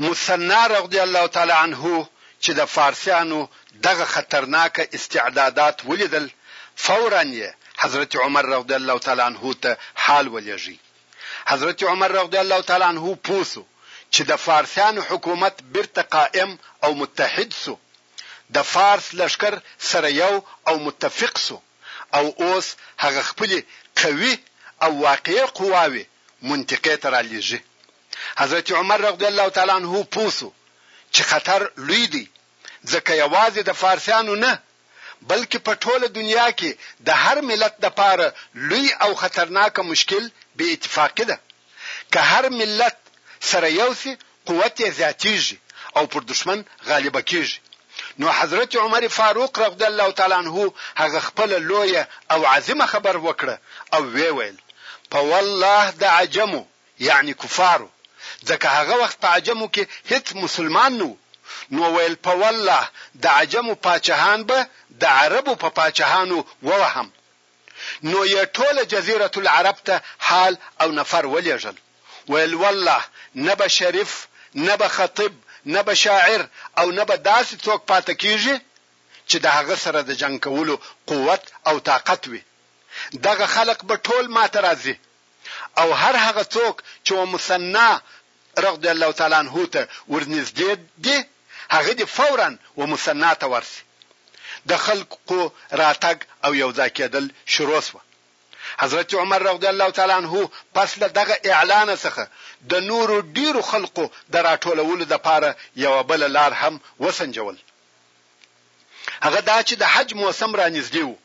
مثنی رضی الله تعالی عنه چې د فارسیانو دغه خطرناک استعدادات ولیدل فورا یې حضرت عمر رضی الله تعالی عنه ته حال ولېږي حضرت عمر رضی الله تعالی عنه پوه شو چې د فارسیانو حکومت بیرته قائم او متحد شو د فارس لشکر سره یو او متفق شو او اوس هغه خپلې قوي او واقعې قواوې منطقې ته را لېږي. حضرت عمر رضی الله تعالی عنه پوه شو چې خطر لوی دی، ځکه یوازې د فارسیانو نه، بلکې په ټوله دنیا کې د هر ملت لپاره لوی او خطرناک مشکل بې اتفاقي ده. که هر ملت سره یو شي، قوت یې زیاتیږي او پر دښمن غالب کیږي نو حضرت عمر فاروق رغد الله تعالی عنه هغه خپله لویه او عظیمه خبر وکړه او وې ویل په والله د عجمو یعنی کفارو ځکه هغه وخت په عجمو کې هیڅ مسلمان نه وو نو ویل په والله د عجمو پاچهان به د عربو په پاچهانو ووهم نو یې ټوله جزیرة العرب ته حال او نفر ولېږل ویل والله نه به شریف نه به خطیب نه به شاعر او نه به داسې څوک پاته کېږي چې د هغه سره د جنګ کولو قوت او طاقت وي دغه خلق به ټول ماته راځي او هر هغه څوک چې و مثنی رضی الله تعالی عنه ته ورنږدې دي هغه دې فورا و مثنی ته ورشي د خلق قو راتګ او یو ځای کیدل شروع شوه حضرت عمر رضی الله تعالی عنه پس له دغه اعلانه څخه د نورو ډیرو خلقو د راټولولو د پاره یوه بله لار هم وسنجول هغه دا چې د حج موسم رانږدې وو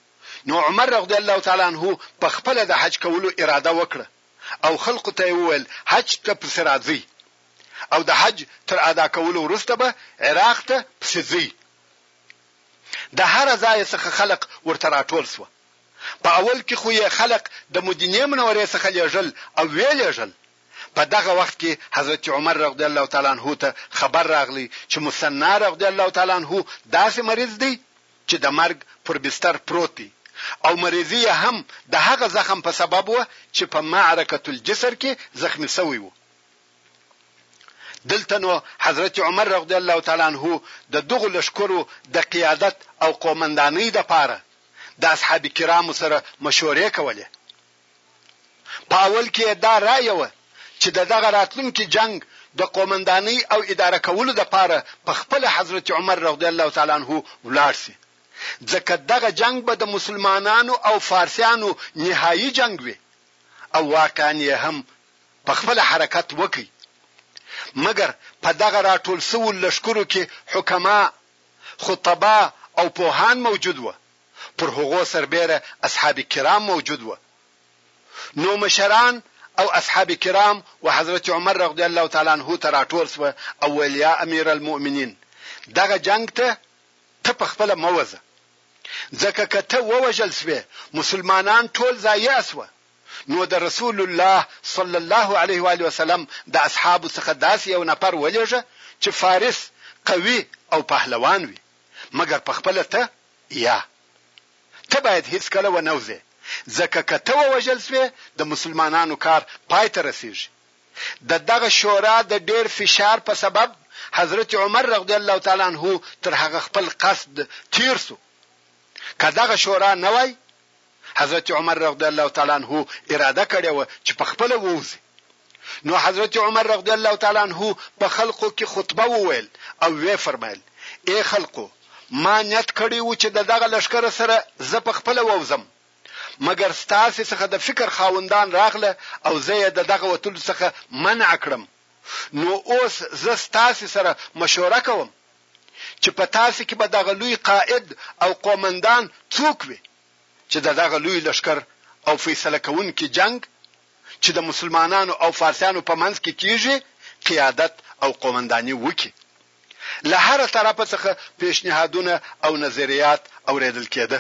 نو عمر رضی الله تعالی عنه په خپله د حج کولو اراده وکړه او خلقو ته یې وویل حج ته پسې راځئ او د حج تر ادا کولو وروسته به عراق ته پسې ځئ. د هره ځایه څخه خلق ورته راټول شوه. په اول کې خو یې خلق د مدینې منورې څخه لېږل او ویې لېږل. په دغه وخت کې حضرت عمر رضی الله تعالی عنه ته خبر راغلی چې مثنی رضی الله تعالی عنه داسې مریض دی چې د مرګ پر بستر پروت دی او مريضي يې هم د هغه زخم په سبب وه چې په معرکة الجسر کې زخمي شوی و. دلته نو حضرت عمر رضی الله تعالی عنه د دغو لښکرو د قيادت او قومندانۍ لپاره د اصحاب کرامو سره مشورې کولې. په اول کې یې دا رایه وه چې د دغه راتلونکي جنګ د قومندانۍ او اداره کولو لپاره په خپله حضرت عمر رضی الله تعالی عنه ولاړ شي ځکه دغه جنګ به د مسلمانانو او فارسیانو نهایی جنګ وي او واقعا یې هم په خپله حرکت وکړي مګر په دغه راټول سوو لښکرو کې حکما خطبا او پوهان موجود وه پر هغو سربېره اصحاب کرام موجود وه نو مشران او اصحاب کرام و حضرت عمر رضی الله تعالی عنه ته راټول شوه او ویل یا امیر المؤمنین دغه جنګ ته ته په خپله مه وځه ځکه که ته ووژل شوې مسلمانان ټول ضایع شوه نو د رسول الله صلی الله علیه و آله وسلم د اصحابو څخه داسې یو نفر ولېږه چې فارس قوي او پهلوان وي مګر په خپله ته یا ته باید هیڅکله ونه وځې ځکه که ته ووژل شوې د مسلمانانو کار پای ته رسیږي د دغه شورا د ډیر فشار په سبب حضرت عمر رضی الله تعالی عنه تر هغه خپل قصد تیر شو که دغه شورا نه وای حضرت عمر رضی الله تعالی عنه اراده کړې وه چې په خپله ووځي. نو حضرت عمر رضی الله تعالی عنه په خلقو کې خطبه وویل او وې فرمایل، اې خلقو! ما نیت کړی و چې د دغه لښکر سره زه په خپله ووځم. مګر ستاسې څخه د فکر خاوندان راغله او زه یې د دغه وتلو څخه منع کړم. نو اوس زه ستاسې سره مشوره کوم چې په تاسې کې به دغه لوی قائد او قومندان څوک وي؟ چې د دغه لوی لښکر او فیصله کوونکي جنګ چې د مسلمانانو او فارسیانو په منځ کې کیږي قیادت او قومنداني وکړي. له هره طرفه څخه پیشنهادونه او نظریات اوریدل کیده.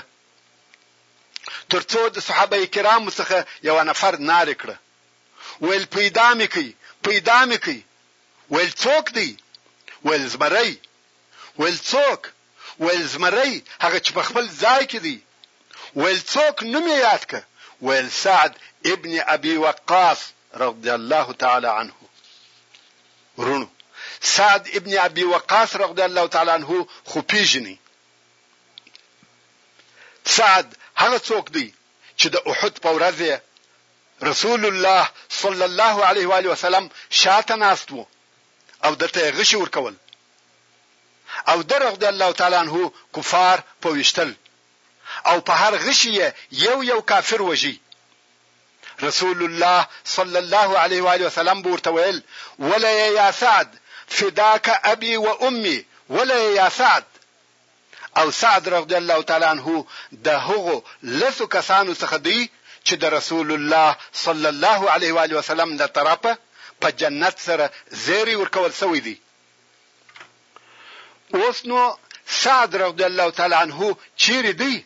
تر څو د صحابه کرامو څخه یو نفر نارې کړه ویل پیدا مې کړئ پیدا مې کړئ ویل څوک دی ویل زمری ویل څوک ویل زمری هغه چې په خپل ځای کې دی ویل څوک نوم یې یاد که ویل سعد ابن ابي وقاص رضی الله تعالی عنه ورونو سعد ابن ابي وقاص رضی الله تعالی عنه خو پیژني سعد هغه څوک دی چې د احد په ورځ رسول الله صلی الله علیه و علیه وسلم شاته ناست وو او درته یې غشي ورکول او د رضی الله تعالی عنه کفار په وشتل او په هر غشي یې یو یو کافر وژي رسول الله صلی الله علیه و آله وسلم ورته ویل ولا یا سعد فداک ابي و امي ولا یا سعد او سعد رضی الله تعالی عنه د هغو لسو کسانو څخه دی چې د رسول الله صلی الله علیه و آله وسلم له طرفه په جنت سره زیری ورکول شوی دی. اوس نو سعد رضی الله تعالی عنه چیرې دی؟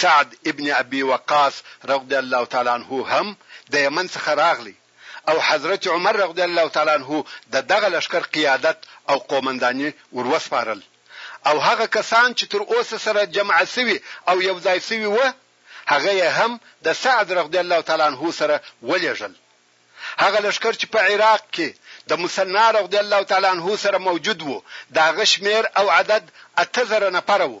سعد ابن ابی وقاص رضی الله تعالی عنه هم د یمن څخه راغلی او حضرت عمر رضی الله تعالی عنه د دغه لښکر قیادت او قومنداني ور وسپارل او هغه کسان چې تر اوسه سره جمع شوي او یو ځای شوي وه هغه یې هم د سعد رضی الله تعالی عنه سره ولېږل هغه لښکر چې په عراق کې د مثنی رضی الله تعالی عنه سره موجود وو د هغه شمېر او عدد اته زره نفره وو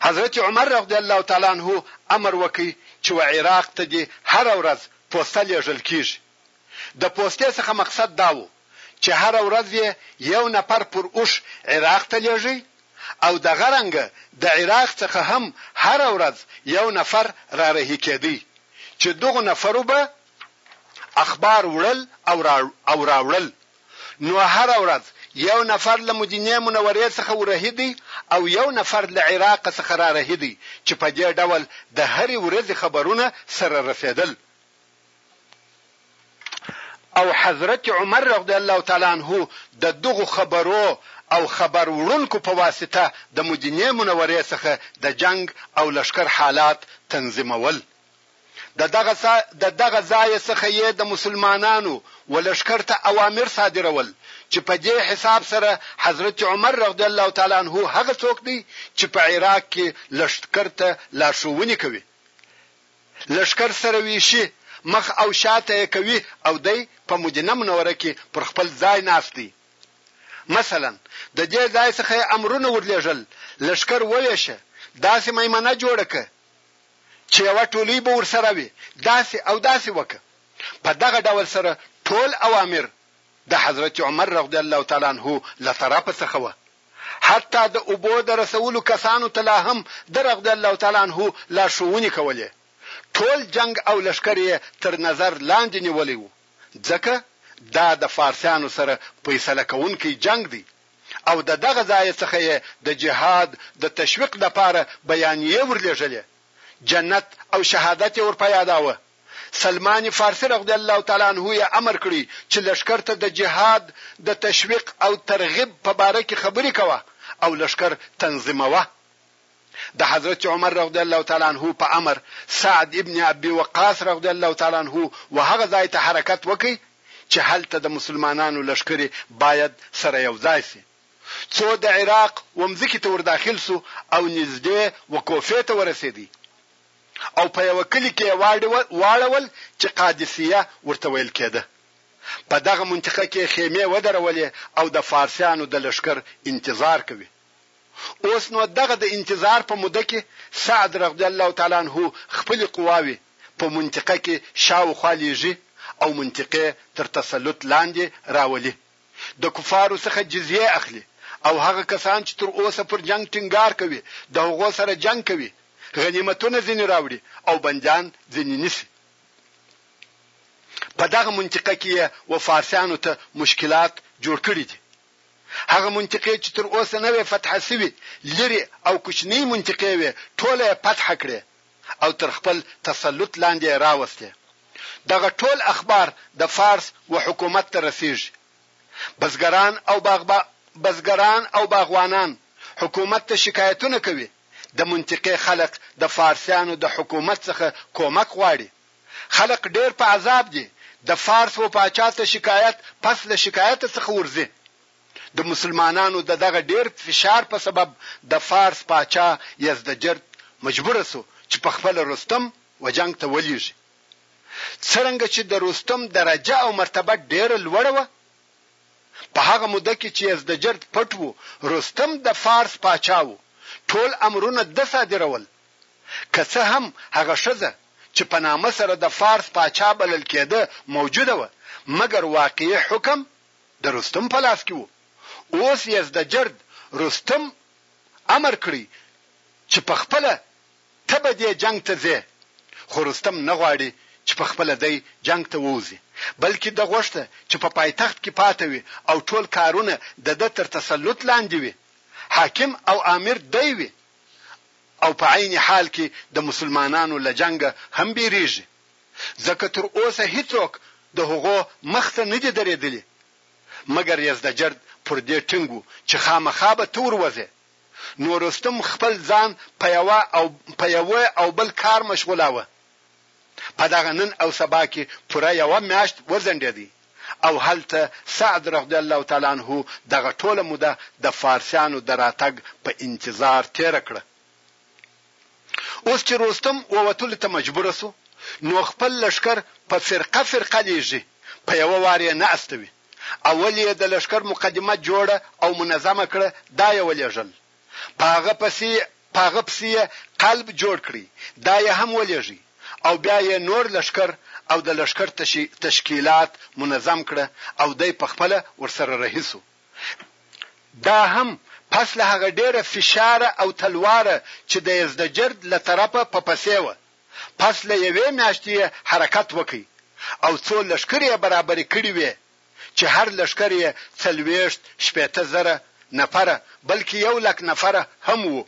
حضرت عمر رضی الله تعالی عنه امر وکړي چې و عراق ته دې هر ورځ پوسته لېږل کیږي د پوستې څخه مقصد دا وو چې هر ورځ یې یو نفر پر اوښ عراق ته لېږي او دغه رنګه د عراق څخه هم هر ورځ یو نفر را رهي کېدی چې دغو نفرو به اخبار وړل او راوړل نو هره ورځ یو نفر له مدینې منورې څخه ورهي دی او یو نفر له عراق څخه رارهي دی چې په دې ډول د هرې ورځې خبرونه سره رسېدل. او حضرت عمر رضی الله تعالی عنه د دغو خبرو او خبر وړونکو په واسطه د مدینې منورې څخه د جنګ او لښکر حالات تنظیمول. د دغه څا د دغه ځایه څخه یې د مسلمانانو و لښکر ته اوامر صادرول چې په دې حساب سره حضرت عمر رضی الله تعالی عنه هغه څوک دی چې په عراق کې لښتکر ته لارښوونې کوي لښکر سره ویشي مخ او شا ته یې کوي او دی په مدینه منوره کې پر خپل ځای ناست دی مثلا د دې ځای څخه یې امرونه ورلېږل لښکر وویشه داسې میمنه جوړه که چې یوه ټولۍ به ورسره وي، داسې او داسې وکه. په دغه ډول سره ټول اوامر د حضرت عمر رضی الله تعالی عنه له طرفه څخه وه. حتی د اوبو د رسولو کسانو ته لا هم ده رضی الله تعالی عنه لارښوونې کولې. ټول جنګ او لښکر یې تر نظر لاندې نیولی و، ځکه دا د فارسیانو سره فیصله کوونکی جنګ دی. او د دغه ځایه څخه یې د جهاد د تشویق لپاره بیانیې ورلېږلې، جنت او شهادت یې ورپه یاداوه، سلمان فارسي رضی الله تعالی عنه یې امر کړی چې لښکر ته د جهاد د تشویق او ترغیب په باره کې خبرې کوه او لښکر تنظیموه، د حضرت عمر رضی الله تعالی عنه په امر سعد ابن ابي وقاص رضی الله تعالی عنه و هغه ځای ته حرکت وکړ چې هلته د مسلمانانو لښکرې باید سره یو ځای شي څو د عراق و مځکې ته ورداخل شو او نږدې و کوفې ته ورسېد او په یوه کلي کې یې واړول چې قادسیه ورته ویل کېده په دغه منطقه کې خیمې ودرولې او د فارسیانو د لښکر انتظار کوي اوس نو دغه د انتظار په موده کې سعد رضی الله تعالی عنه خپلې قواوې په منطقه کې شاوخوا لېږي او منطقه تر تسلط لاندې راولي، د کفارو څخه جزیه اخلي او هغه کسان چې تر اوسه پر جنګ ټینګار کوي د هغو سره جنګ کوي، غنیمتونه ځینې راوړي او بندیان ځینې نیسي. په دغه منطقه کې یې و فارسیانو ته مشکلات جوړ کړي دي. هغه منطقې چې تر اوسه نه وې فتح شوي، لرې او کوچنۍ منطقې وې، ټوله یې فتح کړې او تر خپل تسلط لاندې یې راوستې. دغه ټول اخبار د فارس و حکومت ته رسېږي. بزګران او باغبا بزګران او باغوانان حکومت ته شکایتونه کوي، د منطقې خلق د فارسیانو د حکومت څخه کومک غواړي. خلق ډیر په عذاب دي د فارس و پاچا ته شکایت پس له شکایت څخه ورځي د مسلمانانو د دغه ډیر فشار په سبب د فارس پاچا یزدجرد مجبور شو چې په خپله رستم و جنګ ته ولیږي څرنګه چې د رستم درجه او مرتبه ډیره لوړه وه په هغه موده کې چې یزدجرد پټ وو رستم د فارس پاچا وو ټول امرونه د صادرول که څه هم هغه ښځه چې په نامه سره د فارس پاچا بلل کېده موجوده وه، مګر واقعي حکم د رستم په لاس کې و. اوس یزدجرد رستم امر کړی چې په خپله ته به دې جنګ ته ځې، خو رستم نه غواړي چې په خپله دی جنګ ته ووځي، بلکې ده غوښته چې په پایتخت کې پاته وي او ټول کارونه د ده تر تسلط لاندې وي، حاکم او آمر دی وي او په عین حال کې د مسلمانانو له جنګه هم بېرېږي، ځکه تر اوسه هېڅوک د هغو مخ ته نه دي درېدلي، مګر یزدجرد پر دې ټینګ و چې خامخا به ته وروځې، نو رستم خپل ځان په یوه او په یوه او بل کار مشغولاوه. په دغه نن او سبا کې پوره یوه میاشت وځنډېدی او هلته سعد رضی الله تعالی عنه دغه ټوله موده د فارسیانو د راتګ په انتظار تېره کړه. اوس چې روستم ووتلو ته مجبور شو نو خپل لښکر په فرقه فرقه لېږي، په یوه وار یې نه استوي. اول یې د لښکر مقدمه جوړه او منظمه کړه دا یې ولېږل. په هغه پسې په هغه پسې یې قلب جوړ کړئ، دا یې هم ولېږئ او بیا یې نور لښکر او د لښکر تشی تشکیلات منظم کړه او دی په خپله ورسره رهي شو، دا هم پس له هغه ډېره فشاره او تلواره چې د یزدجرد له طرفه په پسې وه، پس له یوې میاشتې یې حرکت وکړ او څو لښکرې یې برابرې کړې وې چې هر لښکر یې څلوېښت، شپېته زره، نفره بلکې یو لک نفره هم وو.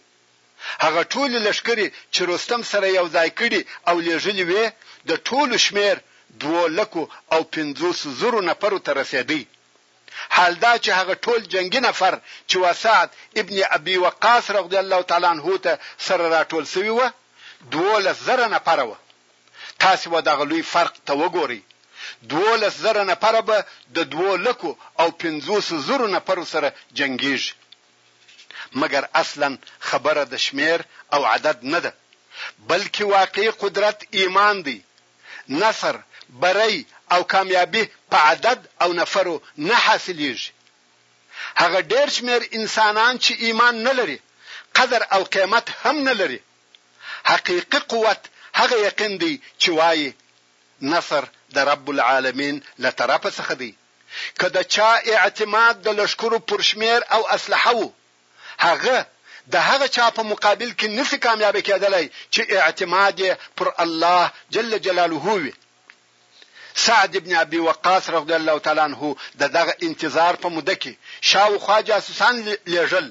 هغه ټولې لښکرې چې رستم سره یو ځای کړي او لېږلي وې د ټولو شمېر دوو لکو او پنځوسو زرو نفرو ته رسېدی. حال دا چې هغه ټول جنګي نفر چې وسعد ابن ابي وقاص رضی الله تعالی عنه ته سره راټول شوي وه دوولس زره نفره وه. تاسې و دغه لوی فرق ته وګورئ، دوولس زره نفره به د دوو لکو او پنځوسو زرو نفرو سره جنګېږي. مګر اصلاً خبره د شمېر او عدد نه ده، بلکې واقعي قدرت ایمان دی، نصر، بری او کامیابي په عدد او نفرو نه حاصلېږي. هغه ډېر شمېر انسانان چې ایمان نه لري، قدر او قېمت هم نه لري. حقیقي قوت هغه یقین دی چې وایي، نصر د رب العالمین له طرفه څخه دی. که د چا اعتماد د لښکرو پر شمېر او اسلحه وو، هغه د هغه چا په مقابل کې نه شي کامیابه کېدلای چې اعتماد یې پر الله جل جلاله وي. سعد بن ابي وقاص رضی الله تعالی عنه د دغه انتظار په موده کې شاوخوا جاسوسان لېږل،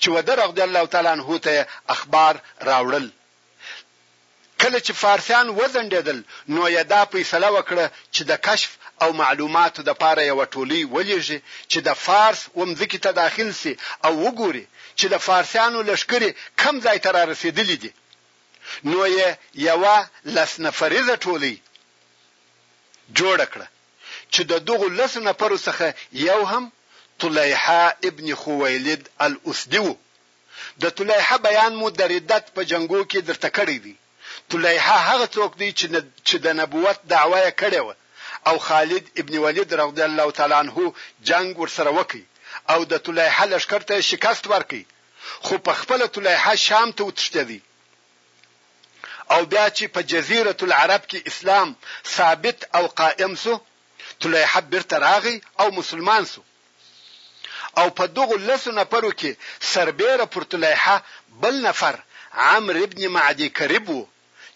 چې وده رضی الله تعالی عنه ته یې اخبار راوړل کله چې فارسیان وځنډېدل نو یې دا فیصله وکړه چې د کشف او معلوماتو د پاره یوه ټولۍ ولیږي چې د فارس و مځکې ته داخل سي او وګوري چې د فارسیانو لښکرې کم ځای ته رارسېدلي دي نو یې یوه لس نفریزه ټولۍ جوړه کړه. چې د دغو لسو نفرو څخه یو هم طلیحه ابن خویلد الاسدي وو، د طلیحه بیان مو د ردت په جنګو کې درته کړی دی، طلیحه هغه څوک دی چې د نبوت دعوه یې کړې وه او خالد ابن ولید رضی الله تعالی عنه جنګ ورسره وکړ او د طلیحه لښکر ته یې شکست ورکړ خو پخپله طلیحه شام ته وتښتېدی، او بیا چی په جزیرة العرب کی اسلام ثابت او قائم سو طلیحه بیرته راغی او مسلمان سو او په دغو لسو نفرو کی سربیره پر طلیحه بل نفر عمرو بن معدی کرب وو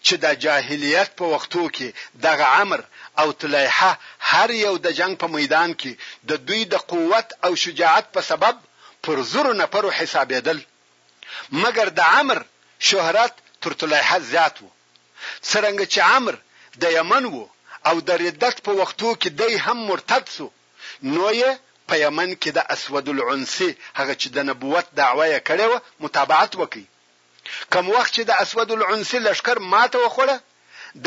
چی د جاهلیت په وختو کی دغه عمر او طلیحه هر یو د جنګ په میدان کی د دوی د قوت او شجاعت په سبب پر زرو نفرو حسابیدل. مګر د عمر شهرت تر طليحه زيات وو څرنګه چې عمر د يمن وو او د ردت په وختو کې دی هم مرتد شو نو يې په يمن کې د اسود العنسي هغه چې د نبوت دعوه يې کړې وه متابعت وکړ کوم وخت چې د اسود العنسي لښکر ماته وخوړه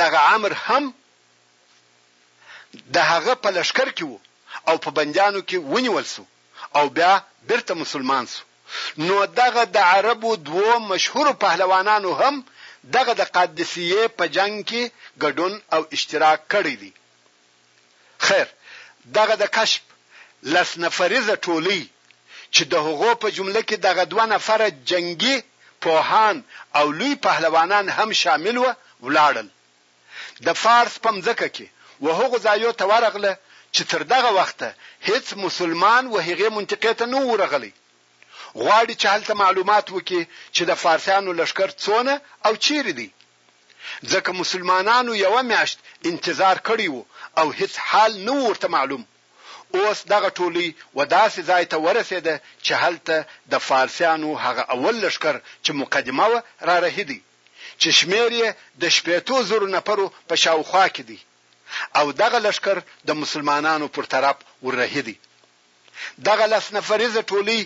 دغه عمر هم د هغه په لښکر کې وو او په بنديانو کې ونيول شو او بیا بیرته مسلمان شو نو دغه د عربو دوو مشهورو پهلوانانو هم دغه د قادسیې په جنګ کې ګډون او اشتراک کړی دی. خیر دغه د کشف لس نفریزه ټولۍ چې د هغو په جمله کې دغه دوه نفره جنګي پوهان او لوی پهلوانان هم شامل وه ولاړل د فارس په مځکه کې و هغو ځایو ته ورغله چې تر دغه وخته هېڅ مسلمان و هغې منطقې ته نه و ورغلی. غواړي چې هلته معلومات وکړي چې د فارسیانو لښکر څونه او چېرې دی؟ ځکه مسلمانانو یوه میاشت انتظار کړی و او هېڅ حال نه و ورته معلوم. اوس دغه ټولۍ و داسې ځای ته ورسېده چې هلته د فارسیانو هغه اول لښکر چې مقدمه وه رارهي دی. چې شمېر یې د شپېتو زرو نفرو په شاوخوا کې دی او دغه لښکر د مسلمانانو پر طرف ور رهي دی. دغه لس نفریزه ټولۍ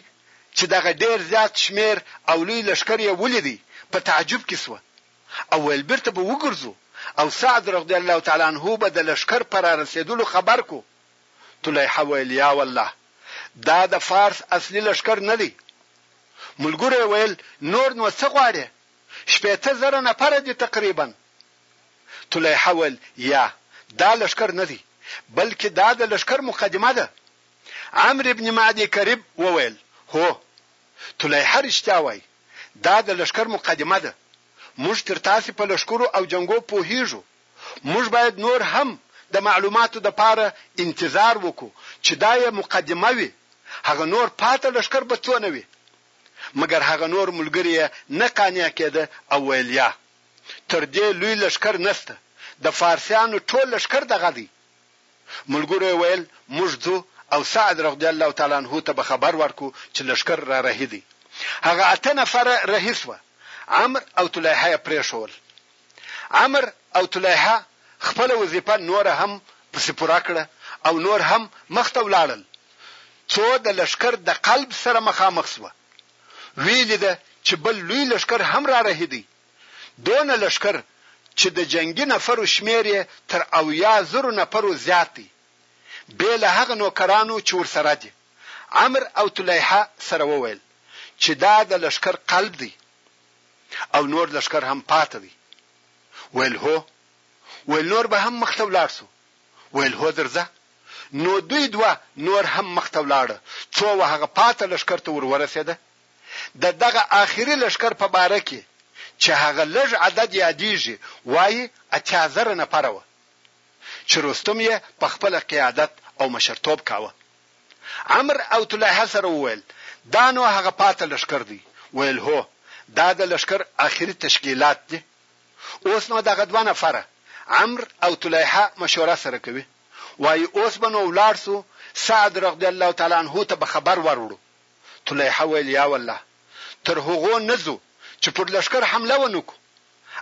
چې دغه ډېر زیات شمېر او لوی لښکر یې ولیدی په تعجب کې شوه او ویل، بېرته به وګرځو او سعد رضی الله تعالی عنه به د لښکر په رارسېدلو خبر کړو. طليحه ويل، يا والله! دا د فارس اصلي لښکر نه دی. ملګرو يې ويل، نور نو څه غواړې؟ شپېته زره نفره دي تقريبا. طليحه ويل، يا، دا لښکر نه دی، بلکې دا د لښکر مقدمه ده. عمرو بن معدي کرب وويل، هو! طليحه رښتيا وايي، دا د لښکر مقدمه ده. موږ تر تاسې په لښکرو او جنګو پوهېږو. موږ باید نور هم د معلوماتو د پاره انتظار وکړو چې دا یې مقدمه وي هغه نور پاته لښکر به څونه وي مګر هغه نور ملګري یې نه قانع کېده او ویل یا تر دې لوی لښکر نشته د فارسیانو ټول لښکر دغه دی ملګرو یې ویل موږ ځو او سعد رضی الله تعالی عنه ته به خبر ورکړو چې لښکر را رهي دی هغه اته نفره رهي شوه عمر او طلیحه یې پرېښول. عمر او طليحه خپله وظيفه نوره هم پسې پوره کړه او نور هم مخ ته ولاړل، څو د لښکر د قلب سره مخامخ شوه، ويې ليده چې بل لوی لښکر هم را رهي دی، دونه لښکر چې د جنګي نفرو شمېر يې تر اويا زرو نفرو زيات دی، بې له هغه نوکرانو چې ورسره دي، عمر او طليحه سره وويل چې دا د لښکر قلب دی، او نور لښکر هم پاته دی. ویل هو. ویل نور به هم مخ ته ولاړ شو. ویل هو درځه. نو دوی دوه نور هم مخ ته ولاړه څو و هغه پاته لښکر ته ور ورسیده. د دغه آخری لښکر په باره کی چه هغه لږ عدد یادیږی وایی اتیا زره نفره وه چه رستم یی په خپله قیادت او مشرتوب کاوه. عمر او طلحه سره وویل، دا نو هغه پاته لښکر دی، ویل، هو، دا د لښکر آخري تشکیلات دي. اوس نو دغه دوه نفره، عمر او طلحه، مشوره سره کوي، وایي، اوس به نو ولاړ شو، سعد رضی الله تعالی عنه ته به خبر وروړو. طلحه ویل، یا والله! تر هغو نه ځو چې پر لښکر حمله ونه کړو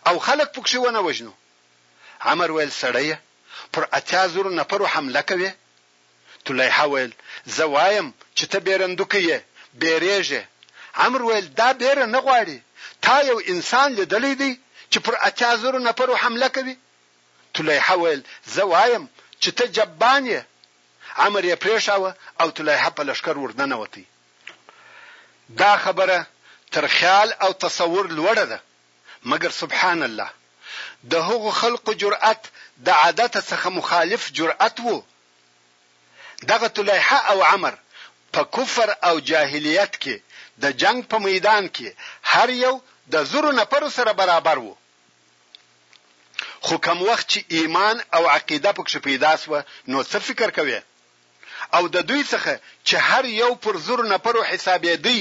او خلک پکښې ونه وژنو. عمر ویل، سړیه! پر اتیا زرو نفرو حمله کوې؟ طليحه ويل، زه وايم چې ته بېرندوکی يې، بېرېږې. عمرو ويل، دا بېره نه غواړي، تا يو انسان ليدلی دی چې پر اتيا زرو نفرو حمله کوي؟ طليحه ويل، زه وايم چې ته جبان يې. عمرو يې پرېښاوه او طليحه په لښکر ورننوت. دا خبره تر خيال او تصور لوړه ده. مګر سبحان الله د هغو خلقو جرأت د عادت څخه مخالف جرأت وو دغه طليحه او عمر په کفر او جاهليت کي د جنګ په ميدان کي هر يو د زرو نفرو سره برابر وو خو کوم وخت چي ايمان او عقيده پکښي پيدا سوه نو څه فکر کوې او د دوی څخه چې هر یو پر زرو نفرو حسابېدی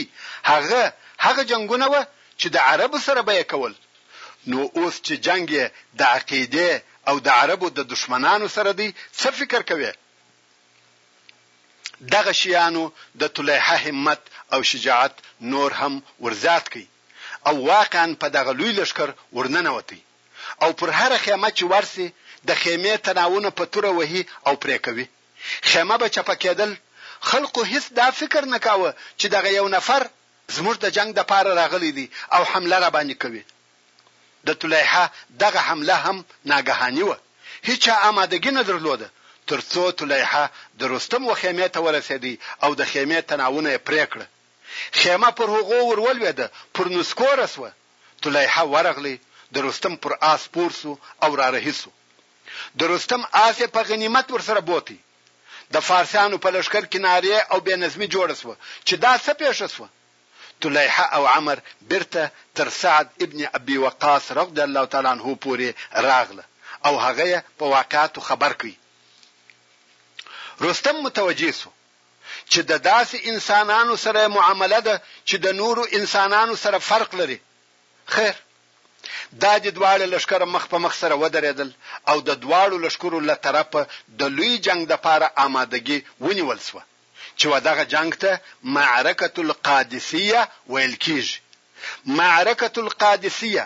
هغه هغه جنګونه وه چې د عربو سره به یې کول نو اوس چې جنګ یې د عقیدې او د عربو د دښمنانو سره دی څه فکر کوې؟ دغه شیانو د طلیحه همت او شجاعت نور هم ورزیات کړ او واقعاً په دغه لوی لښکر ورننوتی. او پر هره خېمه چې ورسي د خېمې تناوونه په توره وهي او پرې کوي. خېمه به چپه کېدل. خلقو هېڅ دا فکر نه کاوه چې دغه یو نفر زموږ د جنګ دپاره راغلی دی او حمله راباندې کوي. د طليحه دغه حمله هم ناګهاني وه. هیچا امادګي نه درلوده. تر څو طليحه د رستم و خېمې ته ورسېدی او د خېمې تناوونه یې پرې کړه. خېمه پر هغو ور ولوېده، پر نسکوره شوه. طليحه ورغلی، د رستم پر آس سپور شو او را رهي شو. د رستم آس يې په غنيمت ورسره بوتی. د فارسيانو په لښکر کې نارې او بې نظمي جوړه شوه چې دا څه پېښه شوه؟ طليحه او عمر بېرته تر سعد ابن ابي وقاص رضي الله تعالی عنه پورې راغله او هغه يې په واقعاتو خبر کړ. رستم متوجه شو. چې د داسې انسانانو سره يې معامله ده چې د نورو انسانانو سره فرق لري. خير! دا دي دواړه لښکره مخ په مخ سره ودرېدل او د دواړو لښکرو له طرفه د لوی جنګ دپاره آمادګي ونيول شوه چې و دغه جنګ ته معرکة القادسية ويل کېږي. معرکة القادسیه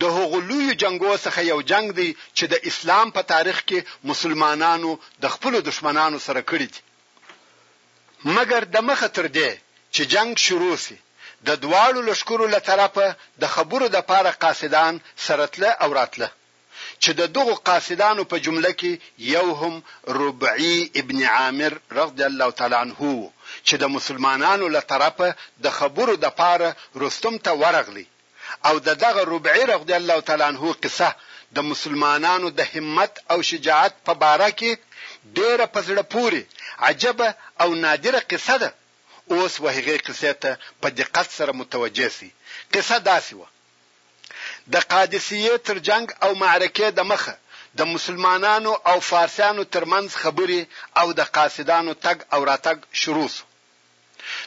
د هغو لویو جنګو څخه یو جنګ دی چې د اسلام په تاریخ کې مسلمانانو د خپلو دښمنانو سره کړي دي. مګر دمخه تر دې چې جنګ شروع شي د دواړو لښکرو له طرفه د خبرو لپاره قاصدان سره تله او راتله. چې د دغو قاصدانو په جمله کې یو هم ربعي ابن عامر رضي الله تعالی عنه و، چې د مسلمانانو له طرفه د خبرو دپاره رستم ته ورغلی او د دغه ربعي رضي الله تعالی عنه قصه د مسلمانانو د همت او شجاعت په باره کې ډېره په زړه پورې، عجبه او نادره قصه ده، اوس وهغې قصې ته په دقت سره متوجه شئ، قصه داسې وه. د قادسیې تر جنګ او معرکې دمخه د مسلمانانو او فارسیانو تر منځ خبرې او د قاصدانو تګ او راتګ شروع شو.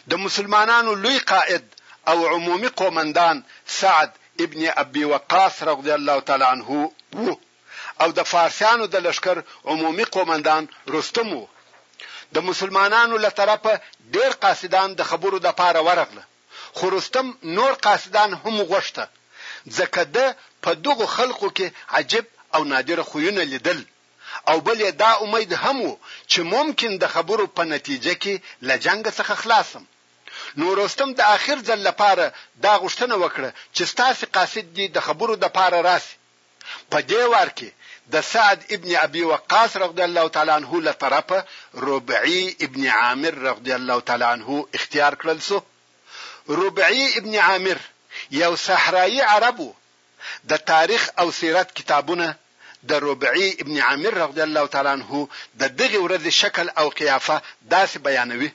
د مسلمانانو لوی قائد او عمومي قومندان سعد ابن ابي وقاص رضي الله تعالی عنه وو او د فارسیانو د لښکر عمومي قومندان رستم وو. د مسلمانانو له طرفه ډېر قاصدان د خبرو دپاره ورغله. خو رستم نور قاصدان هم غوښته ځکه ده په دغو خلقو کې عجیب او نادره خویونه لیدل او بل یې دا امید هم و چې ممکن د خبرو په نتیجه کې له جنګ څخه خلاص شم. نو رستم د اخر ځل لپاره دا غوښتنه وکړه چې ستاسې قاصد دې د خبرو لپاره راشي. په دې وار کې د سعد ابن ابي وقاص رضي الله تعالی عنه له طرفه ربعي ابن عامر رضي الله تعالی عنه اختيار کړل شو. ربعي ابن عامر يو صحرايي عرب و. د تاريخ او سيرت کتابونه د ربعي ابن عامر رضي الله تعالی عنه د دغې ورځې شکل او قيافه داسې بيانوي،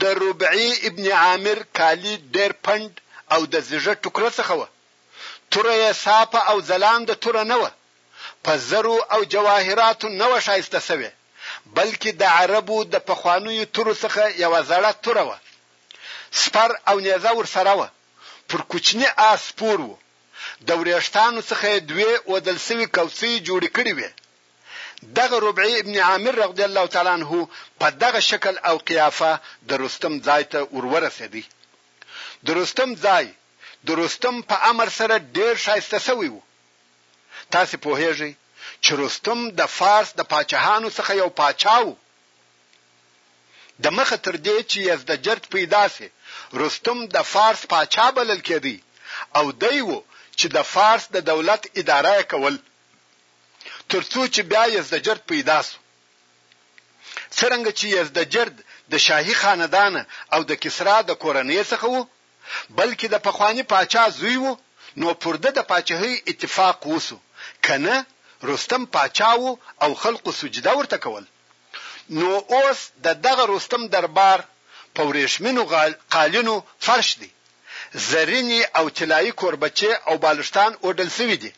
د ربعي ابن عامر کالي ډېر پنډ او د ځيږه ټوکره څخه وه. توره یې صافه او ځلانده توره نه وه، په زرو او جواهراتو نه وه ښایسته شوې، بلکې د عربو د پخوانیو تورو څخه یوه زړه توره وه. سپر او نیزه ورسره وه، پر کوچني آس سپور و، د وریښتانو څخه یې دوې اودل شوې کوڅۍ جوړې کړې وې. دغه ربعي ابن عامر رضی الله تعالی عنه په دغه شکل او قیافه د رستم ځای ته ور ورسېدی. د رستم ځای د رستم په امر سره ډېر ښایسته شوی و. تاسې پوهېږئ چې رستم د فارس د پاچهانو څخه یو پاچا و. د مخه تر دې چې یزدجرد پیدا شي، رستم د فارس پاچا بلل کېدی او دی و چې د فارس د دولت اداره یې کول. تر څو چې بیا یزدجرد پیدا شو. څرنګه چې یزدجرد د شاهي خاندانه او د کسرا د کورنۍ څخه و، بلکې د پخواني پاچا زوی وو نو پر ده د پاچهۍ اتفاق وشو که نه رستم پاچا وو او خلقو سجده ورته کول نو اوس د دغه رستم دربار په ورېښمینو قالینو فرش دی زرینې او طلایي کوربچې او بالښتان اوډل شوي دي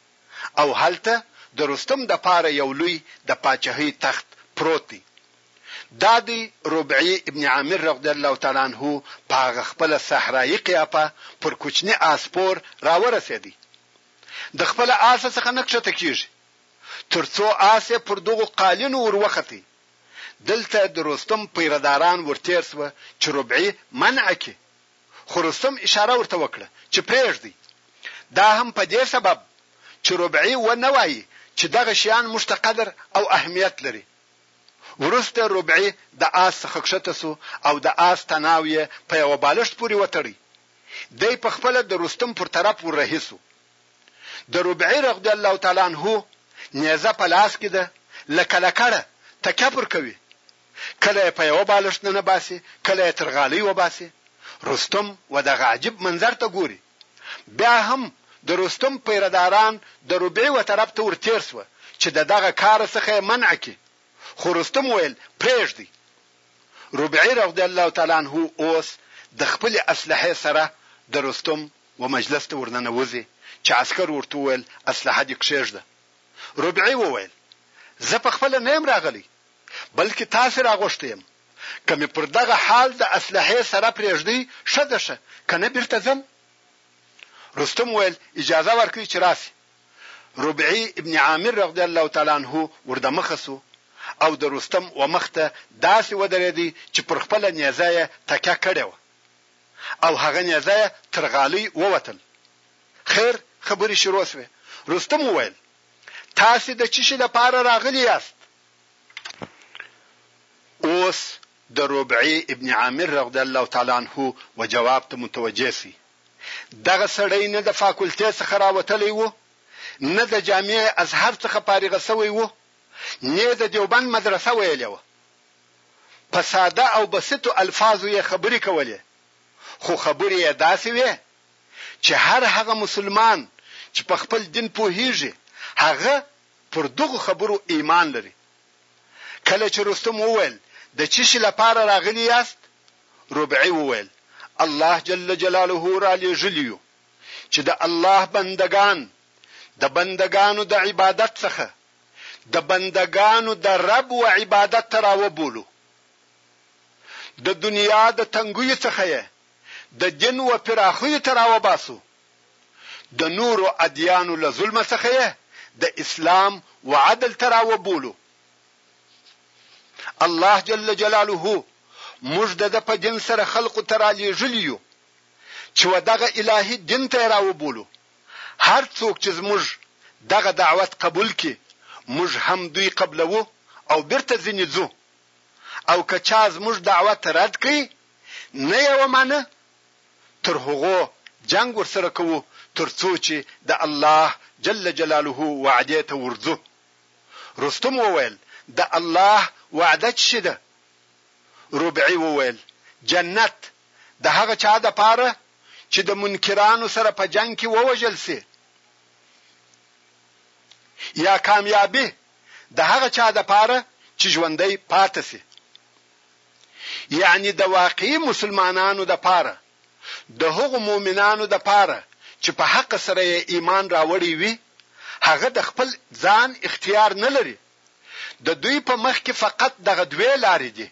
او هلته د رستم د پاره یو لوی د پاچهۍ تخت پروت دی. دا دی ربعي ابن عامر رضي الله تعالی عنه په هغه خپله صحرايي قيافه پر کوچني آس سپور راورسېدی، د خپله آسه څخه نه کښته کېږي تر څو آس يې پر دغو قالينو ور وختي، دلته د رستم پيره داران ور تېر شوه چې ربعي منع کړي، خو رستم اشاره ورته وکړه چې پرېږدئ، دا هم په دې سبب چې ربعي و نه وايي چې دغه شيان موږ ته قدر او اهميت لري. وروسته ربعي د آس څخه کښته شو او د آس تناو یې په یوه بالښت پورې وتړی، دی په خپله د رستم پر طرف ور رهي شو. د ربعي رضی الله تعالی عنه نیزه په لاس کې ده، لکه لکړه، تکیه پر کوي. کله یې په یوه بالښت ننباسي، کله یې تر غالۍ وباسي. رستم و دغه عجیب منظر ته ګوري. بیا هم د رستم پیره داران د ربعي و طرف ته ور تېر شوه چې د دغه کاره څخه یې منع کړي، خو رستم ویل، پرېږدئ. ربعي رضی الله تعالی عنه اوس د خپلې اسلحې سره د رستم و مجلس ته ور ننوځي چې عسکر ورته وویل، اسلحه دې کښېږده. ربعي وویل، زه په خپله نه یم راغلی، بلکې تاسې راغوښتی یم. که مې پر دغه حال د اسلحې سره پرېږدی ښه ده ښه کنه بیرته ځم. رستم ویل، اجازه ورکړئ چې راشي. ربعي ابن عامر رضی الله تعالی عنه وردمخه شو او د رستم و مخ ته داسې ودرېدی چې پر خپله نېزه یې تکیه کړې وه او هغه نېزه یې تر غالۍ ووتل. خیر خبرې شروع شوې. رستم وویل، تاسې د چه شي لپاره راغلي یاست؟ اوس د ربعې ابن عامر رضی الله تعالی عنه و جواب ته متوجه شئ. دغه سړی نه د فاکولتې څخه راوتلی وو، نه د جامع ازهر څخه فارغ شوی وو، نۀ د دیوبند مدرسه ویلې وه. په ساده او بسیطو الفاظو یې خبرې کولې، خو خبرې یې داسې وې چې هر هغه مسلمان چې په خپل دین پوهیږي هغه پر دغو خبرو ايمان لري. کله چې رستم وويل، د څه شي لپاره راغلي ياست؟ ربعي وويل، الله جل جلاله رالېږلي يو، چې د الله بنده ګان د بنده ګانو د عبادت څخه د بنده ګانو د رب و عبادت ته راوبولو. د دنيا د تنګيو څخه يې د دين و پراخيو ته راوباسو. د نورو ادیانو له ظلمه څخه یې د اسلام و عدل ته راوبولو. الله جل جلاله موږ د ده په دین سره خلقو ته رالیږلي یو چې و دغه الهي دین ته یې راوبولو. هر څوک چې زموږ دغه دعوت قبول کړي موږ هم دوی قبلوو او بیرته ځینې ځو او که چا زموږ دعوت رد کړ نه یې ومانه تر هغو جنګ ورسره کوو تر څو چې د الله جل جلاله وعدې ته ورځو. رستم وویل، د الله وعده چشي ده؟ ربعي وویل، جنت د هغه چا دپاره چې د منکرانو سره په جنګ کې ووژل شي. یا کامیابي د هغه چا دپاره چې ژوندی پاتې شي. یعنی د واقعی مسلمانانو د پاره، د هغو مؤمنانو د پاره چې په حق سره یې ایمان راوړی وی، هغه د خپل ځان اختیار نه لری، د دوی په مخ کې فقط دغه دوې لاری دی،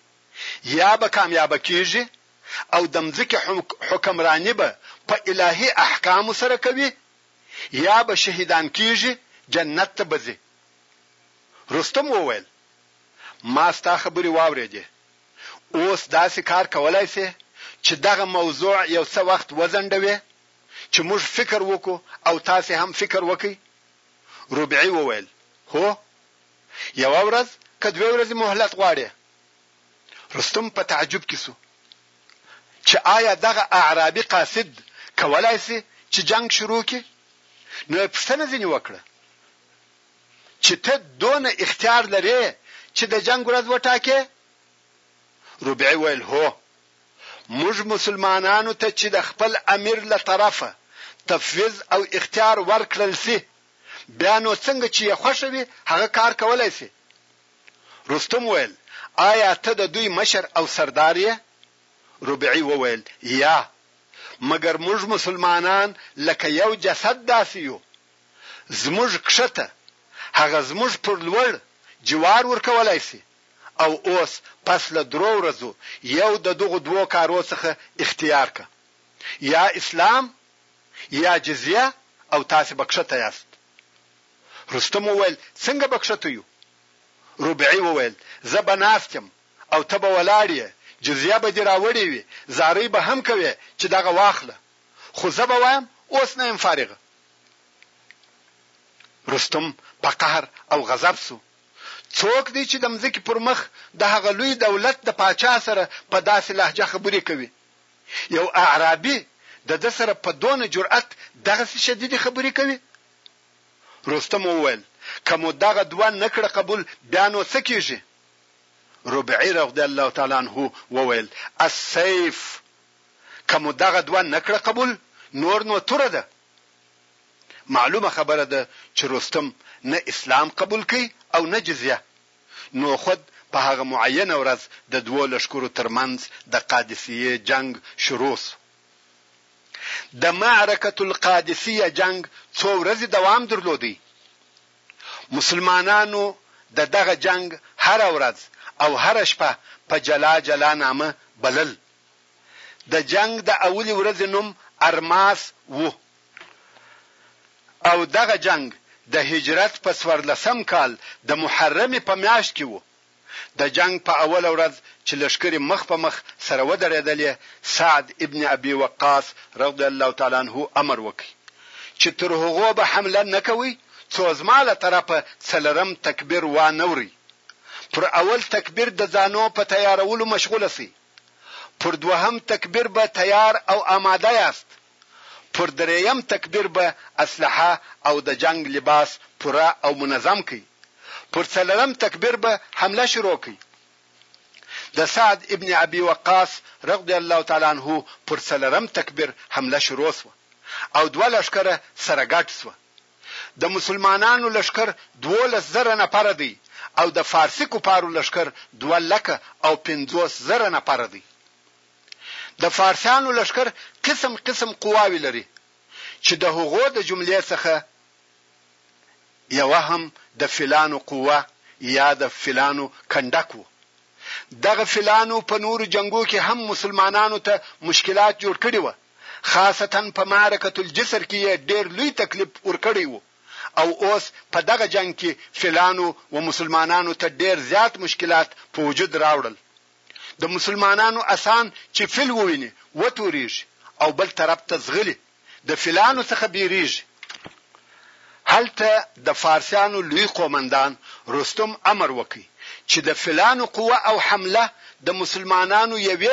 یا به کامیابه کیږی او د مځکې حکمرانی به په الهی احکامو سره کوی، یا به شهیدان کیږی جنت ته به ځی. رستم وویل. ما ستا خبرې واورېدې، اوس داسې کار کولای شې چې دغه موضوع یو څه وخت وځنډوې چې موږ فکر وکړو او تاسې هم فکر وکړئ؟ ربعي وویل، هو، یوه ورځ که دوې ورځې مهلت غواړې؟ رستم په تعجب کې شو چې آیا دغه اعرابي قاصد کولای شي چې جنګ شروع کړي؟ نو یې پوښتنه ځینې وکړه. چې ته دونه اختیار لرې چې د جنګ ورځ وټاکې؟ ربعي ویل، هو! موږ مسلمانانو ته چې د خپل امیر له طرفه تفویض او اختیار ورکړل شي، بیا نو څنګه چې یې خوښه وي هغه کار کولای شي. رستم ویل، آیا ته د دوی مشر او سردار یې؟ ربعي وویل، یا! مګر موږ مسلمانان لکه یو جسد داسې یو، زموږ کښته، هغه زموږ پر لوړ جوار ورکولای شي او اوس پس له درو ورځو یو د دغو دوو کارو څخه اختیار کړه، یا اسلام یا جزیه او تاسې به کښته یاست. رستم وویل، څنګه به کښته یو؟ ربعي وویل، زه به ناست یم او ته به ولاړ یې، جزیه به دې راوړې وي، زارۍ به هم کوې چې دغه واخله. خو زه به وایم اوس نه یم فارغ. رستم په قهر او غضب شو، څوک دی چې د مځکې پر مخ د هغه لوی دولت د پاچا سره په داسې لهجه خبرې کوي؟ یو اعرابي د ده سره په دونه جرأت دغسې شدیدې خبرې کوي؟ رستم وویل، که مو دغه دوه نه کړه قبول بیا نو څه کېږي؟ ربعي رضی الله تعالی عنه وویل، السیف که مو دغه دوه نه کړه قبول نور نو توره ده. معلومه خبره ده چې رستم نه اسلام قبول کړ او نه جزیه. نو خود په هغه معینه ورځ د دوو لښکرو تر منځ د قادسیې جنګ شروع شو. د معرکة القادسیه جنګ څو ورځې دوام درلود. مسلمانانو د دغه جنګ هره ورځ او هره شپه په جلا جلا نامه بلل. د جنګ د اولي ورځي نوم ارماس وو او دغه جنګ د هجرت په څوارلسم کال د محرمي په میاشت کي وو. د جنګ په اوله ورځ چي لښکري مخ په مخ سره ودرېدلې سعد ابن ابي وقاص رضي الله تعالی عنه امر وکړ چي تر هغو به حمله نه کوئ څو زما له طرفه څلرم تکبیر وا نه ورئ پر اول تکبیر د ځانو په تیارولو مشغول سئ. پر دوهم تکبیر به تیار او آماده یاست، پر درېیم تکبیر به اسلحه او د جنګ لباس پوره او منظم کړئ، پر څلورم تکبیر به حمله شروع کړئ. د سعد ابن ابي وقاص رغضی الله تعالی عنه پر څلورم تکبیر حمله شروع شوه او دوه لښکره سره ګډ شوه، د مسلمانانو لښکر دوولس زره نفره دی او د فارسي کفارو لښکر دوه لکه او پنځوس زره نفره دی. د فارسیانو لښکر قسم قسم قواوې لري چې د هغو د جملې څخه یوه هم د فیلانو قوه یا د فیلانو کنډک و. دغه فیلانو په نورو جنګو کې هم مسلمانانو ته مشکلات جوړ کړي وه. خاصتاً په معرکة الجسر کې یې ډېر لوی تکلیف ورکړی و او اوس په دغه جنګ کې فیلانو و مسلمانانو ته ډېر زیات مشکلات په وجود راوړل. د مسلمانانو اسان چې فیل وویني وتورېږي او بل طرف ته ځغلي، د فیلانو څخه بېرېږي. هلته د فارسیانو لوی قومندان رستم امر وکړ چې د فیلانو قوه او حمله د مسلمانانو یوې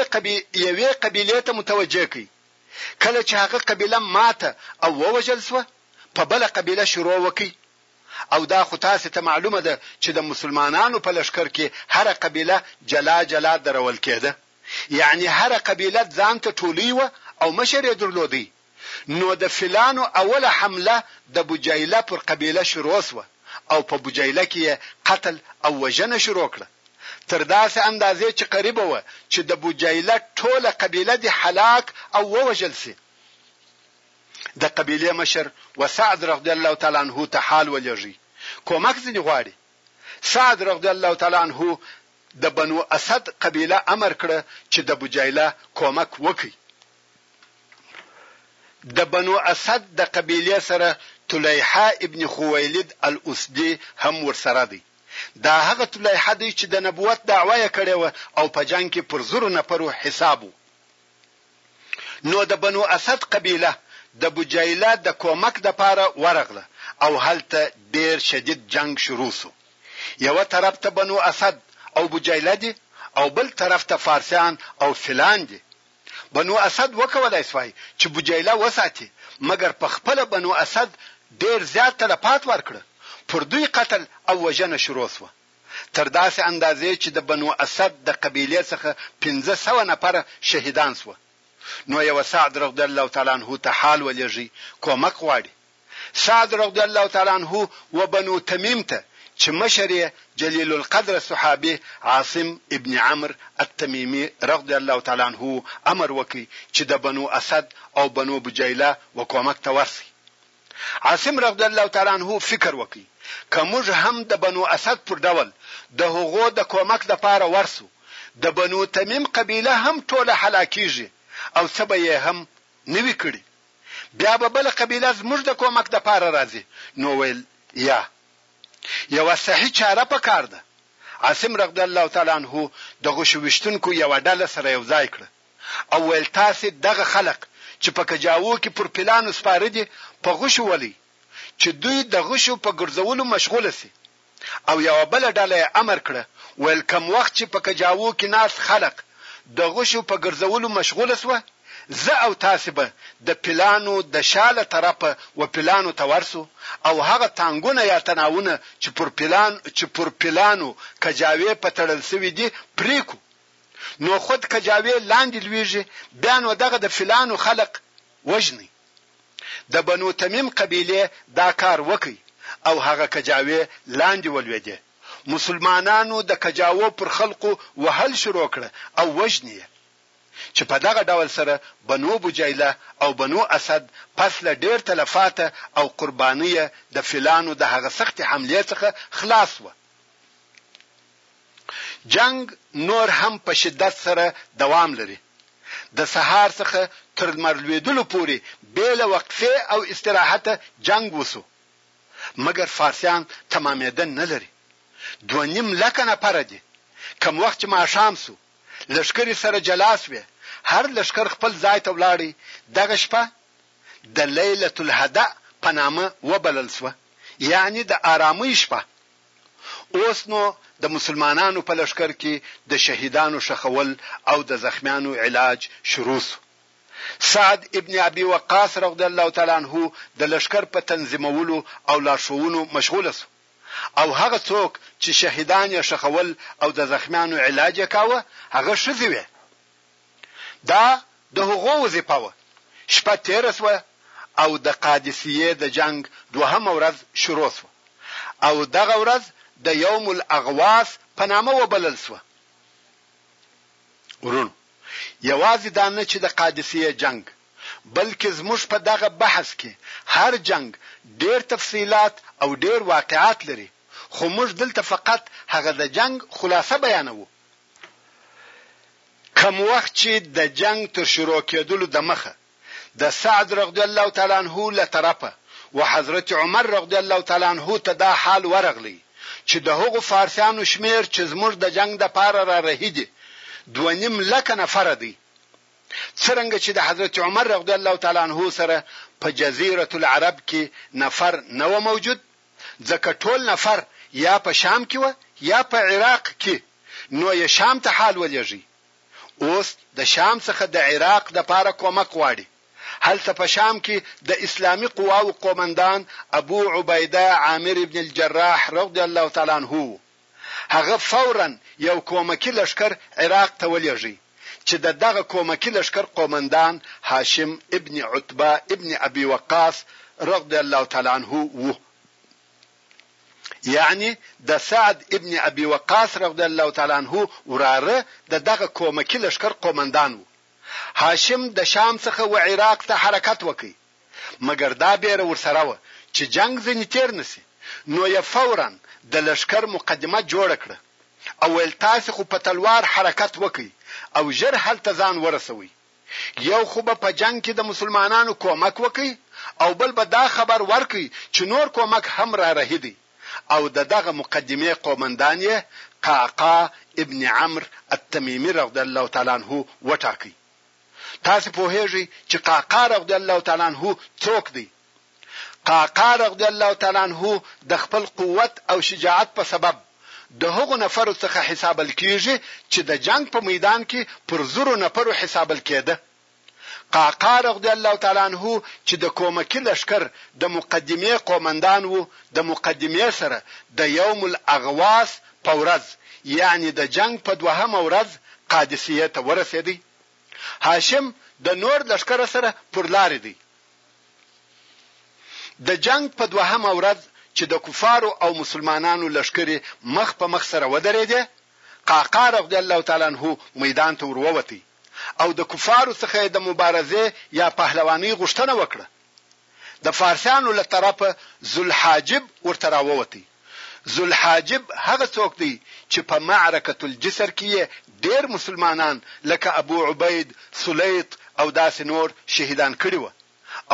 یوې قبیلې ته متوجه کړئ. کله چې هغه قبیله ماته او ووژل شوه، په بله قبیله شروع وکړئ. او دا خو تاسې ته معلومه ده چې د مسلمانانو په لښکر کې هره قبیله جلا جلا درول کېده، یعنې هره قبیله ځان ته ټولۍ وه او مشر یې درلود. نو د فیلانو اوله حمله د بجیله پر قبیله شروع شوه او په بجیله کې یې قتل او وژنه شروع کړه تر داسې اندازې چې قریبه وه چې د بجیله ټوله قبیله دې هلاک او ووژل شي. د قبیلې مشر و سعد رضی الله تعالی عنه ته حال ولېږي، کومک ځنې غواړي. سعد رضی الله تعالی عنه د بنو اسد قبیله امر کړه چې د بجیله کومک وکړي. د بنو اسد د قبیلې سره طلیحه ابن خویلد الاسدي هم ورسره دی. دا هغه طلیحه دی چې د نبوت دعوه یې کړې وه او په جنګ کې پر زرو نفرو حساب و. نو د بنو اسد قبیله د بجیله د کومک دپاره ورغله او هلته ډېر شدید جنګ شروع شو. یوه طرف ته بنو اسد او بجیله دي او بل طرف ته فارسیان او فیلان دي. بنو اسد وکولای سوای چي بجیله وساتي مګر په خپله بنو اسد ډیر زیات تلفات ورکړ پر دوی قتل او وژنه شروع سوه تر داسي اندازې چي د بنو اسد د قبیلې څخه پنځه سوه نفره شهیدان سوه نو یوه سعد رضی الله تعالی عنه ته حال ولیږی کومک غواړي. سعد رضی الله تعالی عنه و بنو تمیم ته چې مشر یې جلیل القدره صحابي عاصم ابن عمرو التمیمي رضی الله تعالی عنه وو امر وکړ چې د بنو اسد او بنو بجیله و کومک ته ورشئ. عاصم رضی الله تعالی عنه فکر وکړ که موږ هم د بنو اسد پر ډول د هغو د کومک لپاره ورشو د بنو تمیم قبیله هم ټوله هلاکیږي او څه به یې هم نه وي کړي. بیا به بله قبیله زموږ د کومک د پاره راځي نو ویل یا یوه صحیح چاره په کار ده عاصم رغد الله تعالی عنه د غشو ویشتونکو یوه ډله سره یو ځای کړه او ویل تاسې دغه خلق چې په کجاوو کې پر پیلانو سپاره دي په غشو ولي چې دوی د غشو په ګرځولو مشغوله سي او یوه بله ډله یې امر کړه ویل کوم وخت چې په کجاوو کې ناست خلق د غشو په ګرځولو مشغول شوه زه او تاسې به د پیلانو د شا له طرفه و پیلانو ته ورشو او هغه تانګونه یا تناوونه چې پر پیلان چې پر پیلانو کجاوې په تړل شوې دي پرې کو نو خود کجاوې لاندې لویږي بیا نو دغه د فیلانو خلق وژني د بنو تمیم قبیلې دا کار وکړ او هغه کجاوې لاندې ولوېدې. مسلمانانو د کجاوو پر خلقو وهل شروع کړه او وژني یې. چې په دغه ډول سره بنو بجیله او بنو اسد پس له ډېر تلفاته او قربانیه د فیلانو د هغه سختې حملې څخه خلاص سوه. جنګ نور هم په شدت سره دوام لري، د سهار څخه تر لمر لوېدلو پورې بې له وقفې او استراحته جنګ وشو، مګر فارسیان تمامېدن نه لري، دوه نیم لکه نفره دي، کوم وخت چې ماښام شو، لښکرې سره جلا شوې، هر لښکر خپل ځای ته ولاړ، دغه شپه د لیلة الهدأ په نامه وبلل شوه، یعنې د آرامۍ شپه. اوس نو د مسلمانانو په لښکر کې د شهیدانو ښخول او د زخمیانو علاج شروع شو. سعد ابن ابي وقاص رضی الله تعالی عنه د لښکر په تنظیمولو او لارښوونو مشغول شو او هغه څوک چې شهیدان یې ښخول او د زخمیانو علاج یې کاوه هغه ښځې وې. دا د هغو وظیفه وه. شپه تېره شوه او د قادسیې د جنګ دوهمه ورځ شروع شوه او دغه ورځ د یوم الاغواث په نامه وبلل شوه. وروڼو! یوازې دا نه چې د قادسیې جنګ، بلکې زموږ په دغه بحث کې هر جنګ ډېر تفصیلات او ډېر واقعات لري، خو موږ دلته فقط هغه د جنګ خلاصه بیانوو. کوم وخت چي د جنګ تر شروع کېدلو دمخه د سعد رضی الله تعالی عنه له طرفه و حضرت عمر رضی الله تعالی عنه ته دا حال ورغلی چي د هغو فارسيانو شمېر چي زموږ د جنګ دپاره را رهي دي دوه نيم لکه نفره دی څرنګه چي د حضرت عمر رضی الله تعالی عنه سره په جزيرة العرب کي نفر نه وه موجود ځکه ټول نفر یا په شام کی وه یا په عراق کی نو یې شام ته حال ولیږی اوس د شام څخه د عراق د پاره کومک غواړی هلته په شام کی د اسلامی قواو قومندان ابو عبیده عامر ابن الجراح رضی الله تعالی عنه وو هغه فوراً یو کومکي لښکر عراق ته ولېږی چې د دغه کومکي لښکر قومندان هاشم ابن عتبه ابن ابي وقاص رضی الله تعالی عنه وو، یعنې د سعد ابن ابي وقاص رضی الله تعالی عنه وراره د دغه کومکي لښکر قومندان وو. هاشم د شام څخه و عراق ته حرکت وکړ. مګر دا بېره ورسره وه چې جنګ ځنې تېر نه شي، نو یې فوراً د لښکر مقدمه جوړه کړه او ویل تاسې خو په تلوار حرکت وکړئ او ژر هلته ځان ورسوئ، یو خو به په جنګ کې د مسلمانانو کومک وکړي او بل به دا خبر ورکړي چې نور کومک هم رارهي دی او د دغه مقدمې قومندان یې قعقاع ابن عمرو التمیمي رضی الله تعالی عنه وټاکئ. تاسې پوهېږئ چې قعقاع رضی الله تعالی عنه څوک دی؟ قعقاع رضی الله تعالی عنه د خپل قوت او شجاعت په سبب د هغو نفرو څخه حسابل کېږي چې د جنګ په میدان کې پر زرو نفرو حسابل کېده. قعقاع رضی الله تعالی عنه چې د کومکي لښکر د مقدمې قومندان و، د مقدمې سره د یوم الاغواث په ورځ یعنی د جنګ په دوهمه ورځ قادسیه ته ورسیدی، هاشم د نور لښکر سره پر لاری دی. د جنګ په دوهمه ورځ چی د کفارو او مسلمانانو لښکری مخ په مخ سره ودریدی، قعقاع رضی الله تعالی عنه میدان ته ور ووتی او د کفارو څخه یې د مبارزی یا پهلوانی غوښتنه وکړه، د فارسیانو له طرفه ذوالحاجب ورته راووتی. ذوالحاجب هغه څوک دی چې په معرکة الجسر کې یې ډېر مسلمانان لکه ابو عبید، سلیط او داسې نور شهیدان کړي وه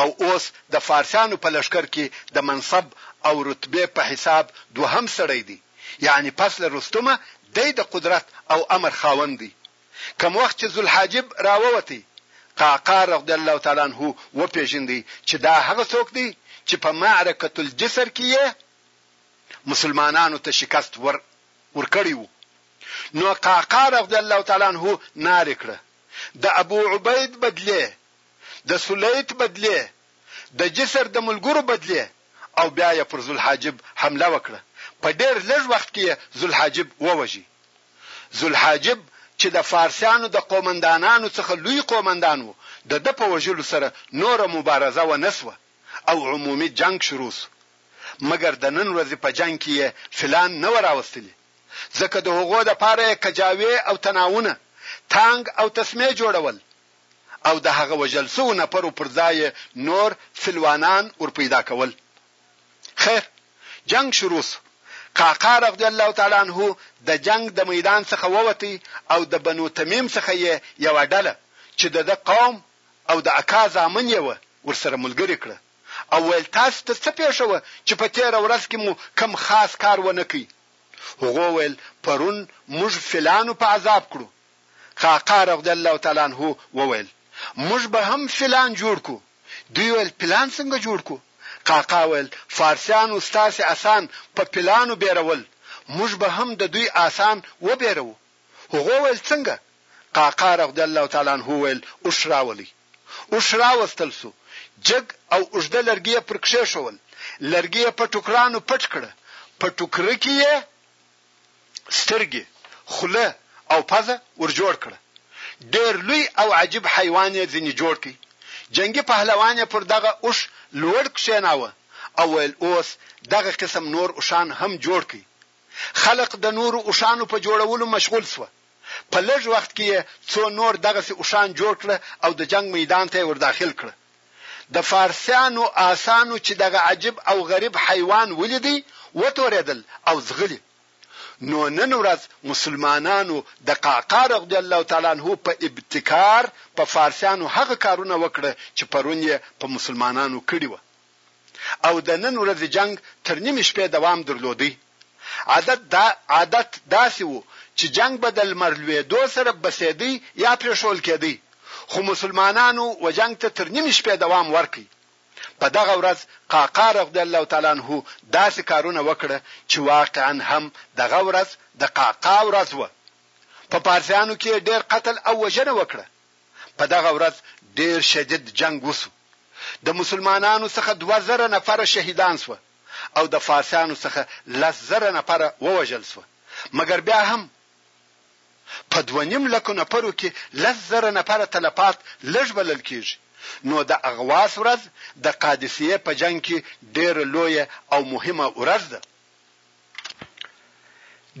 او اوس د فارسیانو په لښکر کې د منصب او رتبې په حساب دوهم سړی دی، یعنې پس له رستمه دی د قدرت او امر خاوند دی. کوم وخت چې ذوالحاجب راووت، قعقاع رضی الله تعالی عنه وپېژند چې دا هغه څوک دی چې په معرکة الجسر کې یې مسلمانانو ته شکست ور ورکړی وو، نو قعقاع رضی الله تعالی عنه نارې کړه، د ابو عبید بدلې، د سلیط بدلې، د جسر د ملګرو بدلې! او بیا یې پر ذوالحاجب حمله وکړه، په ډېر لږ وخت کې یې ذوالحاجب ووژی. ذوالحاجب چې د فارسیانو د قومندانانو څخه لوی قومندان و، د ده په وژلو سره نوره مبارزه ونه شوه او عمومي جنګ شروع شو. مګر د نن ورځې په جنګ کې یې فیلان نه وه راوستلي، ځکه د هغو لپاره یې کجاوې او تناوونه، تانګ او تسمې جوړول، او د هغه وژل شوو نفرو پر ځای یې نور سلوانان ور پیدا کول. خیر جنګ شروع شو، قعقاع رضی الله تعالی عنه د جنګ د میدان څخه ووت او د بنو تمیم څخه یې یوه ډله چې د ده قوم او د اکا زامن یې وه ورسره ملګري کړه او ویل تاسو ته څه پېښه وه چې په تېره ورځ کې مو کوم خاص کار ونه کړ؟ هغو ویل پرون موږ فیلانو په عذاب کړو. قعقاع رضی الله تعالی عنه وویل، موږ به هم فلان جوړ کړو، دوی ویل، پلان څنګه جوړ کړو؟ قعقاع ویل، فارسیانو ستاسې اسان په پلانو بېرول، موږ به هم د دوی اسان وبېروو. هغو ویل، څنګه؟ قعقاع رضی الله تعالی عنه ویل، اوښ راولئ. اوښ راوستل شو، جګ او اوږده لرګي یې پر کښېښول، لرګي یې په ټوکرانو پټ کړه، په ټوکرکې یې سترګې، خوله او پزه ور جوړ کړه. ډېر لوی او عجیب حیوان یې ځینې جوړ کړ. جنګي پهلوان یې پر دغه اوښ لوړ کښېناوه او ویل، اوس دغه قسم نور اوښان هم جوړ کړئ. خلق د نورو اوښانو په جوړولو مشغول شوه. په لږ وخت کې یې څو نور دغسې اوښان جوړ کړه او د جنګ میدان ته یې ور داخل کړه. د فارسیانو آسانو چې دغه عجیب او غریب حیوان ولیدی وتورېدل او ځغلي. نو نن ورځ مسلمانانو د قعقاع رضی الله تعالی عنه په ابتکار په فارسیانو هغه کارونه وکړه چې پرون یې په مسلمانانو کړي وه. او د نن ورځې جنګ تر نیمې شپې دوام درلودی. عادت دا عادت داسې و چې جنګ به د لمر لوېدو سره بسېدی یا پرېښول کېدی، خو مسلمانانو و جنګ ته تر نیمې شپې دوام ورکړ. په دغه ورځ قعقاع رضی الله تعالی عنه داسې کارونه وکړه چې واقعاً هم دغه ورځ د قعقاع ورځ وه. په پارسیانو کې یې ډېر قتل او وژنه وکړه. په دغه ورځ ډېر شدید جنګ وشو. د مسلمانانو څخه دوه زره نفره شهیدان شوه او د فارسیانو څخه لس زره نفره ووژل شوه مګر بیا هم په دوه نیم لکو نفرو کې لس زره نفره تلفات لږ بلل کیږي نو د اغواس ورځ د قادسیې په جنګ کې ډیره لویه او مهمه ورځ ده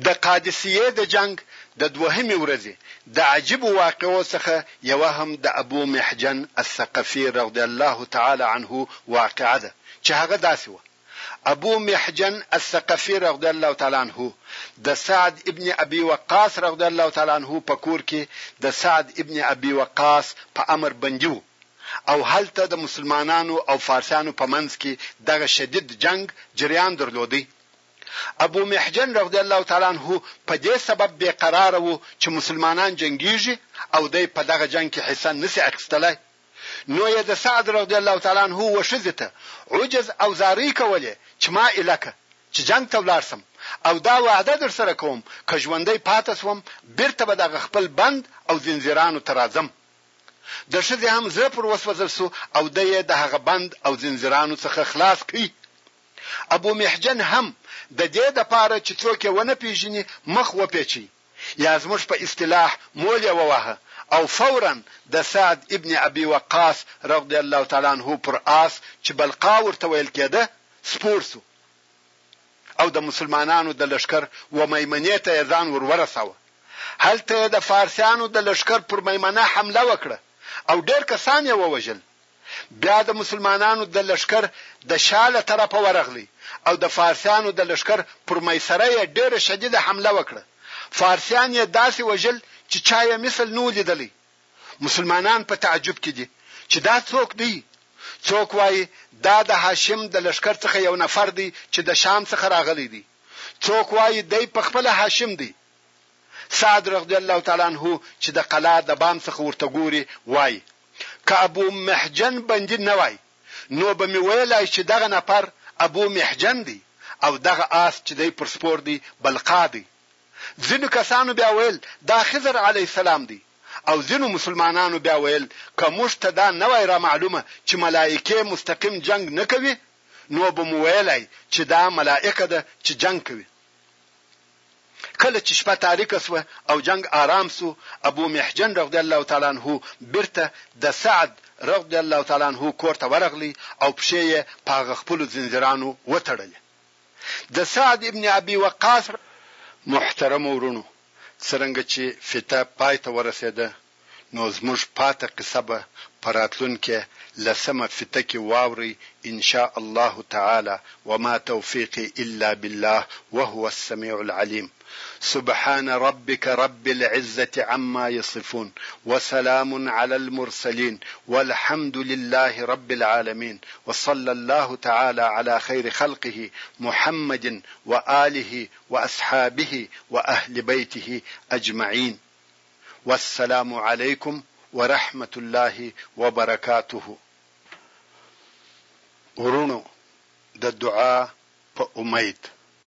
د قادسیې د جنګ د دوهمې ورځې د عجیبو واقعو څخه یوه هم د ابو محجن الثقفي رضی الله تعالی عنه واقعه ده چې هغه داسې وه، ابو محجن الثقفي رضی الله تعالی عنه د سعد ابن ابي وقاص رضی الله تعالی عنه په کور کې د سعد ابن ابي وقاص په امر بندي وو، او هلته د مسلمانانو او فارسیانو په منځ کې دغه شدید جنګ جریان درلود. ابو محجن رضی الله تعالی عنه په دې سبب بې قراره و چې مسلمانان جنګیږي او دی په دغه جنګ کې حصه نه شي اخیستلای نو یې د سعد رضی الله تعالی عنه و ښځې ته عجز او زارۍ کولې چې ما الکه چې جنګ ته ولاړ شم او دا وعده درسره کوم که ژوندی پاته شوم بیرته به دغه خپل بند او زنځیرانو ته راځم. د ښځې هم زړه پر وسوځل شو او ده یې د هغه بند او زنځیرانو څخه خلاص کړ. ابو محجن هم د دې د پاره چې څوک یې ونه پېژني مخ وپېچئ یا زموږ په اصطلاح مول یې وواهه او فوراً د سعد ابن ابي وقاص رضی الله تعالی عنه پر آس چې بلقاء ورته ویل کېده سپور شو. او د مسلمانانو د لښکر و میمنې ته یې ځان ور ورساوه. هلته یې د فارسیانو د لښکر پر میمنه حمله وکړه او ډېر کسان یې ووژل. بیا د مسلمانانو د لښکر د شا له طرفه ورغلی او د فارسیانو د لښکر پر میسره یې ډېره شدیده حمله وکړه. فارسیان یې داسې وژل چې چا یې مثل نه و لیدلی. مسلمانان په تعجب کې دي چې دا څوک دی؟ څوک وايي دا د هاشم د لښکر څخه یو نفر دی چې د شام څخه راغلی دی، څوک وايي دی په خپله هاشم دی. سعد رضی الله تعالی عنه چې د قلا د بام څخه ورته ګوري وايي، که ابو محجن بندي نه وای نو به مې ویلای چې دغه نفر ابو محجن دی او دغه آس چې دی پر سپور دی بلقا دی. ځینو کسانو بیا ویل دا خضر علیه السلام دی او ځینو مسلمانانو بیا ویل که موږ ته دا نه وای رامعلومه چې ملائکې مستقیم جنګ نه کوي نو به مو ویلای چې دا ملائکه ده چې جنګ کوي. کله چې شپه تاریکه شوه او جنګ آرام شو ابو محجن رضی الله تعالی عنه بیرته د سعد رضی الله تعالی عنه کور ته ورغلی او پښې یې په هغه خپلو ځنځیرانو وتړلې. د سعد ابن ابي وقاص ر. محترمو وروڼو! څرنګه چې فته پای ته ورسېده، نو زموږ پاته قصه به په راتلونکې لسمه فته کې واورئ ان شاء الله تعالی، وما توفیقی الا بالله وهو السمیع العلیم. سبحان ربك رب العزة عما يصفون وسلام على المرسلين والحمد لله رب العالمين وصلى الله تعالى على خير خلقه محمد وآله وأصحابه وأهل بيته أجمعين والسلام عليكم ورحمة الله وبركاته ورونو د دعا په امید